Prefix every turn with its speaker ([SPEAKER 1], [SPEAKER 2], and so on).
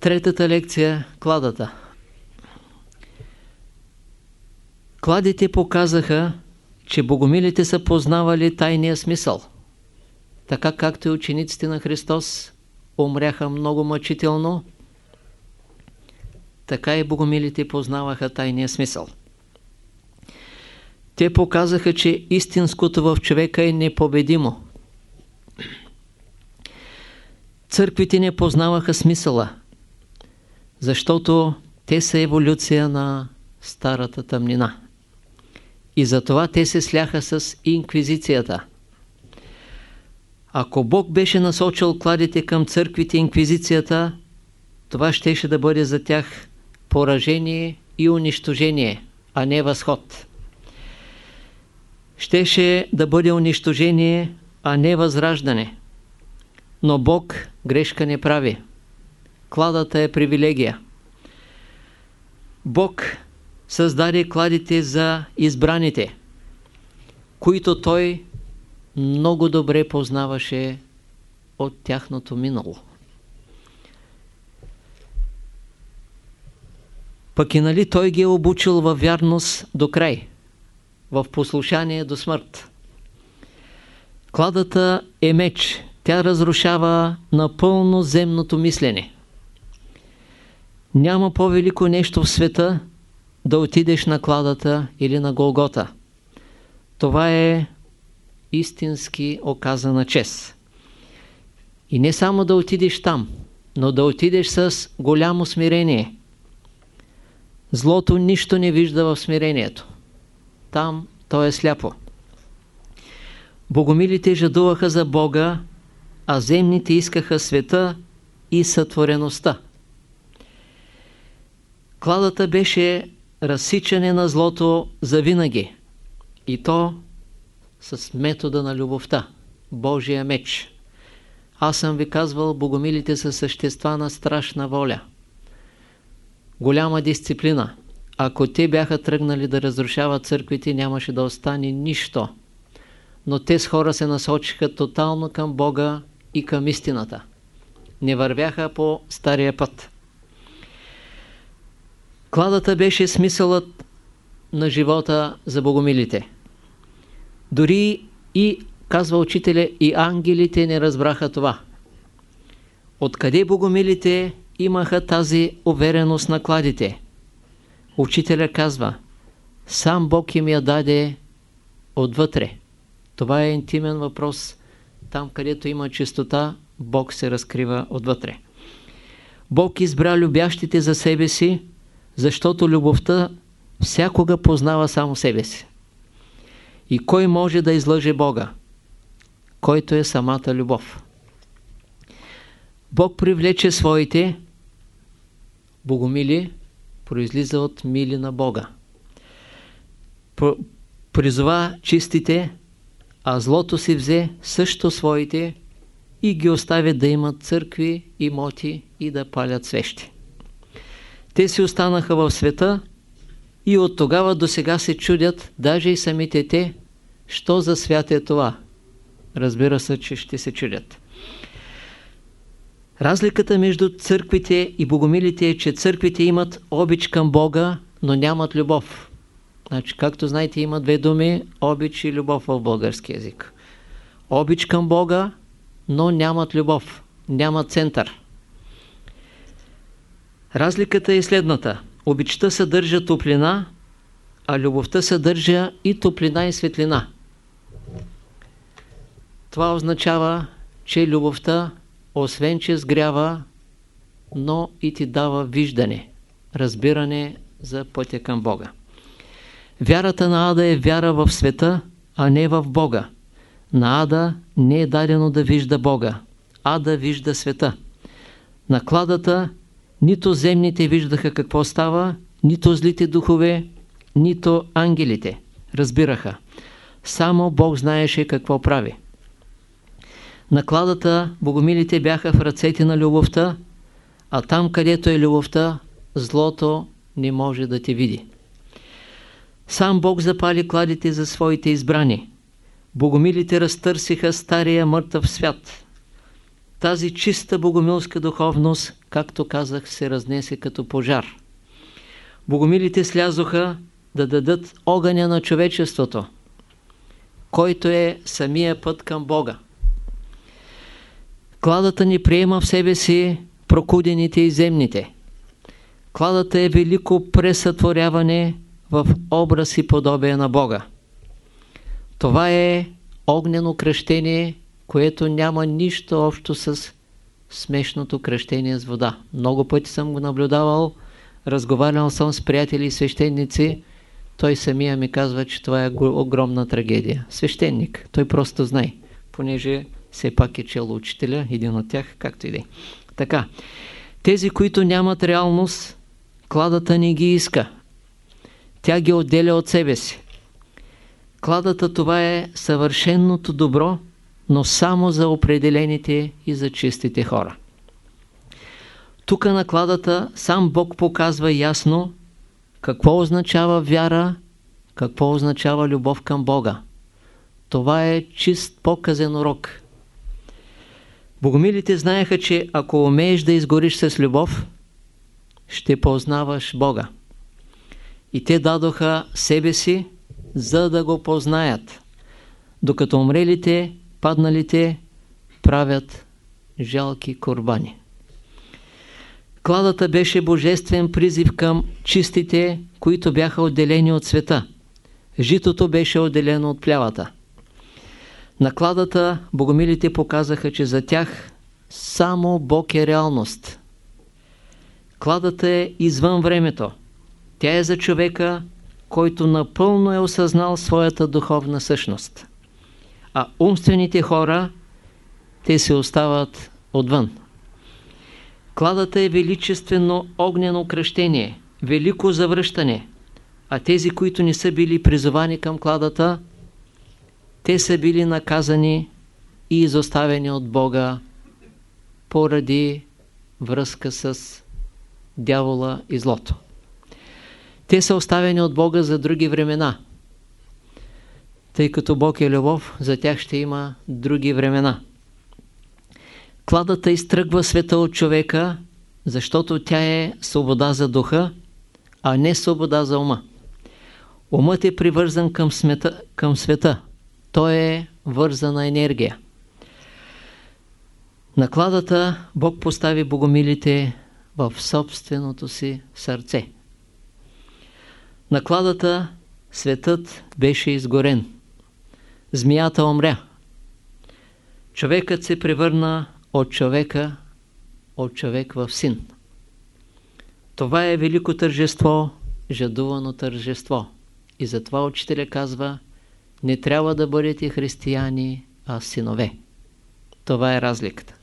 [SPEAKER 1] Третата лекция – кладата. Кладите показаха, че богомилите са познавали тайния смисъл. Така както и учениците на Христос умряха много мъчително, така и богомилите познаваха тайния смисъл. Те показаха, че истинското в човека е непобедимо. Църквите не познаваха смисъла, защото те са еволюция на старата тъмнина. И затова те се сляха с инквизицията. Ако Бог беше насочил кладите към църквите инквизицията, това щеше да бъде за тях поражение и унищожение, а не възход. Щеше да бъде унищожение, а не възраждане. Но Бог грешка не прави. Кладата е привилегия. Бог създаде кладите за избраните, които Той много добре познаваше от тяхното минало. Пък и нали Той ги е обучил във вярност до край, в послушание до смърт. Кладата е меч, тя разрушава напълно земното мислене. Няма по-велико нещо в света да отидеш на кладата или на Голгота. Това е истински оказана чест. И не само да отидеш там, но да отидеш с голямо смирение. Злото нищо не вижда в смирението. Там то е сляпо. Богомилите жадуваха за Бога, а земните искаха света и сътвореността. Кладата беше разсичане на злото за винаги. И то с метода на любовта. Божия меч. Аз съм ви казвал, богомилите са същества на страшна воля. Голяма дисциплина. Ако те бяха тръгнали да разрушават църквите, нямаше да остане нищо. Но те с хора се насочиха тотално към Бога и към истината. Не вървяха по стария път. Кладата беше смисълът на живота за богомилите. Дори и, казва учителя, и ангелите не разбраха това. Откъде богомилите имаха тази увереност на кладите? Учителя казва, сам Бог им я даде отвътре. Това е интимен въпрос. Там, където има чистота, Бог се разкрива отвътре. Бог избра любящите за себе си, защото любовта всякога познава само себе си. И кой може да излъже Бога? Който е самата любов. Бог привлече своите богомили, произлиза от мили на Бога. Призова чистите, а злото си взе също своите и ги оставя да имат църкви, имоти и да палят свещи. Те си останаха в света и от тогава до сега се чудят, даже и самите те, що за свят е това. Разбира се, че ще се чудят. Разликата между църквите и богомилите е, че църквите имат обич към Бога, но нямат любов. Значи, както знаете, има две думи – обич и любов в български язик. Обич към Бога, но нямат любов, нямат център. Разликата е следната. Обичта съдържа топлина, а любовта съдържа и топлина и светлина. Това означава, че любовта, освен че сгрява, но и ти дава виждане, разбиране за пътя към Бога. Вярата на Ада е вяра в света, а не в Бога. На Ада не е дадено да вижда Бога. Ада вижда света. Накладата нито земните виждаха какво става, нито злите духове, нито ангелите разбираха. Само Бог знаеше какво прави. Накладата богомилите бяха в ръцете на любовта, а там където е любовта, злото не може да те види. Сам Бог запали кладите за своите избрани. Богомилите разтърсиха стария мъртъв свят. Тази чиста богомилска духовност както казах, се разнесе като пожар. Богомилите слязоха да дадат огъня на човечеството, който е самия път към Бога. Кладата ни приема в себе си прокудените и земните. Кладата е велико пресътворяване в образ и подобие на Бога. Това е огнено кръщение, което няма нищо общо с смешното кръщение с вода. Много пъти съм го наблюдавал, разговарял съм с приятели и свещеници, той самия ми казва, че това е огромна трагедия. Свещеник, той просто знае, понеже все пак е чел учителя, един от тях, както и да е. Така, тези, които нямат реалност, кладата не ги иска. Тя ги отделя от себе си. Кладата това е съвършеното добро, но само за определените и за чистите хора. Тук на кладата сам Бог показва ясно какво означава вяра, какво означава любов към Бога. Това е чист показен урок. Богомилите знаеха, че ако умееш да изгориш с любов, ще познаваш Бога. И те дадоха себе си, за да го познаят. Докато умрелите, падналите правят жалки корбани. Кладата беше божествен призив към чистите, които бяха отделени от света. Житото беше отделено от плявата. На кладата богомилите показаха, че за тях само Бог е реалност. Кладата е извън времето. Тя е за човека, който напълно е осъзнал своята духовна същност. А умствените хора, те се остават отвън. Кладата е величествено огнено кръщение, велико завръщане, а тези, които не са били призовани към кладата, те са били наказани и изоставени от Бога поради връзка с дявола и злото. Те са оставени от Бога за други времена. Тъй като Бог е любов, за тях ще има други времена. Кладата изтръгва света от човека, защото тя е свобода за духа, а не свобода за ума. Умът е привързан към, смета, към света. Той е вързана енергия. На кладата Бог постави богомилите в собственото си сърце. На кладата светът беше изгорен. Змията умря. Човекът се превърна от човека, от човек в син. Това е велико тържество, жадувано тържество. И затова учителя казва, не трябва да бъдете християни, а синове. Това е разликата.